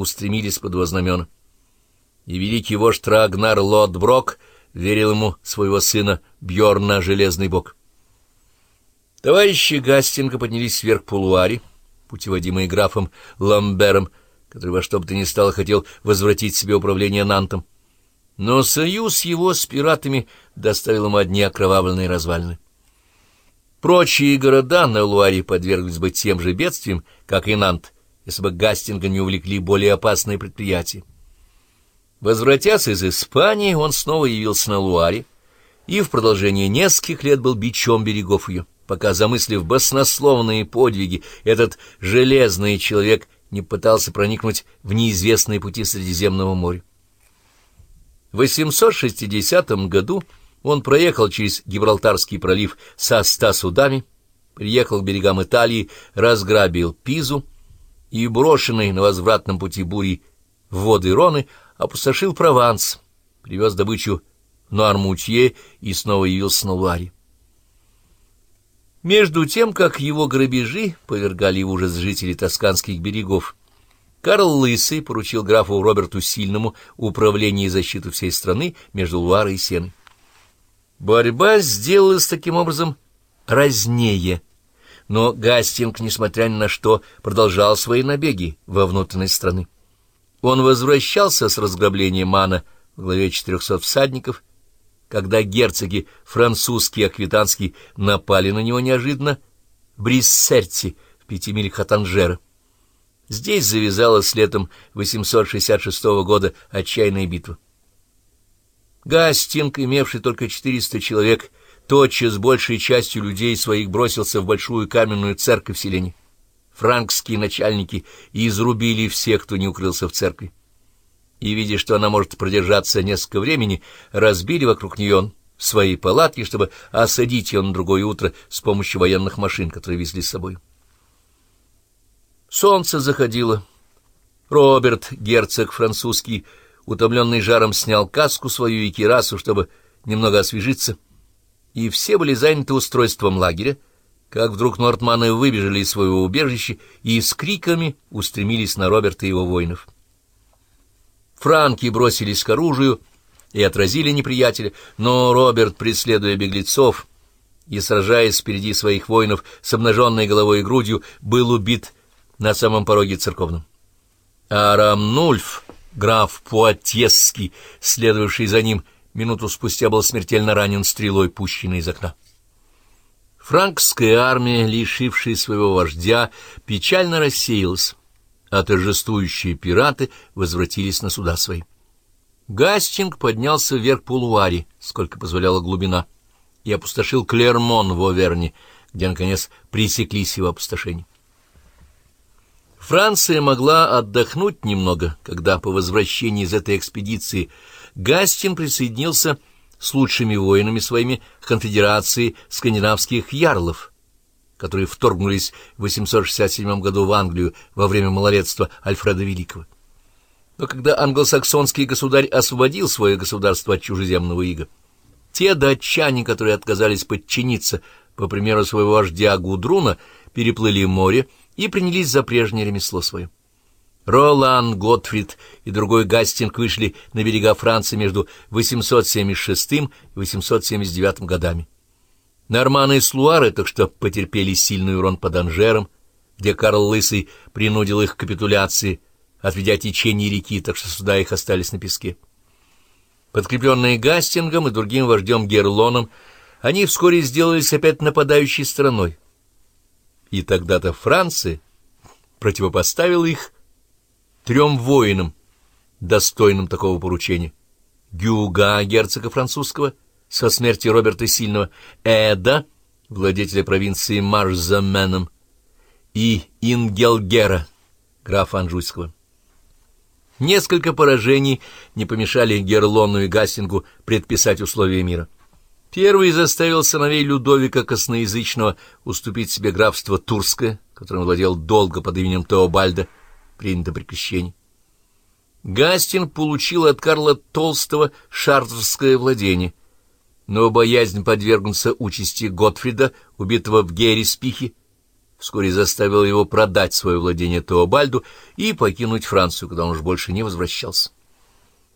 устремились под его знамена. И великий вождь Рагнар Лотброк верил ему своего сына Бьорна Железный Бог. Товарищи Гастинга поднялись вверх по Луаре, путеводимые графом Ламбером, который во что бы то ни стало хотел возвратить себе управление Нантом. Но союз его с пиратами доставил ему одни окровавленные развалины. Прочие города на Луаре подверглись бы тем же бедствиям, как и Нант, если бы Гастинга не увлекли более опасные предприятия. Возвратясь из Испании, он снова явился на Луаре и в продолжение нескольких лет был бичом берегов ее, пока, замыслив баснословные подвиги, этот железный человек не пытался проникнуть в неизвестные пути Средиземного моря. В 860 году он проехал через Гибралтарский пролив со ста судами, приехал к берегам Италии, разграбил Пизу и, брошенный на возвратном пути бури в воды Роны, опустошил Прованс, привез добычу в Нуармутье и снова явился на Луаре. Между тем, как его грабежи повергали в ужас жителей тосканских берегов, Карл Лысый поручил графу Роберту Сильному управление и защиту всей страны между Луарой и Сеной. Борьба сделалась таким образом разнее, но Гастинг, несмотря ни на что, продолжал свои набеги во внутренность страны. Он возвращался с разграбления Мана в главе 400 всадников, когда герцоги французский и аквитанский напали на него неожиданно в Бриссерти в пяти милях от Анжера. Здесь завязалась летом 866 года отчаянная битва. Гастинг, имевший только 400 человек, тотчас большей частью людей своих бросился в большую каменную церковь в селении. Франкские начальники изрубили всех, кто не укрылся в церкви. И, видя, что она может продержаться несколько времени, разбили вокруг нее свои палатки, чтобы осадить ее на другое утро с помощью военных машин, которые везли с собой. Солнце заходило. Роберт, герцог французский, утомленный жаром, снял каску свою и кирасу, чтобы немного освежиться, и все были заняты устройством лагеря, как вдруг нортманы выбежали из своего убежища и с криками устремились на Роберта и его воинов. Франки бросились к оружию и отразили неприятеля, но Роберт, преследуя беглецов и сражаясь впереди своих воинов с обнаженной головой и грудью, был убит на самом пороге церковном. А Рамнульф, граф Пуатьесский, следовавший за ним, минуту спустя был смертельно ранен стрелой, пущенной из окна. Франкская армия, лишившая своего вождя, печально рассеялась, а торжествующие пираты возвратились на суда свои. Гастинг поднялся вверх по Луаре, сколько позволяла глубина, и опустошил Клермон в Оверне, где, наконец, пресеклись его опустошения. Франция могла отдохнуть немного, когда по возвращении из этой экспедиции Гастин присоединился с лучшими воинами своими к конфедерации скандинавских ярлов, которые вторгнулись в 867 году в Англию во время малолетства Альфреда Великого. Но когда англосаксонский государь освободил свое государство от чужеземного ига, те датчане, которые отказались подчиниться, по примеру своего вождя Гудруна, переплыли море и принялись за прежнее ремесло свое. Ролан Готфрид и другой Гастинг вышли на берега Франции между 876 и 879 годами. Норманы и Слуары так что потерпели сильный урон под Анжером, где Карл Лысый принудил их к капитуляции, отведя течение реки, так что суда их остались на песке. Подкрепленные Гастингом и другим вождем Герлоном, они вскоре сделались опять нападающей страной, и тогда-то Франция противопоставила их трем воинам, достойным такого поручения. Гюга, герцога французского, со смерти Роберта Сильного, Эда, владетеля провинции Марзаменом, и Ингелгера, графа Анжуйского. Несколько поражений не помешали Герлону и Гастингу предписать условия мира. Первый заставил сыновей Людовика Косноязычного уступить себе графство Турское, которым владел долго под именем Теобальда, принято при крещении. Гастин получил от Карла Толстого шартерское владение, но боязнь подвергнуться участи Готфрида, убитого в Гериспихе, вскоре заставила его продать свое владение Теобальду и покинуть Францию, куда он уж больше не возвращался.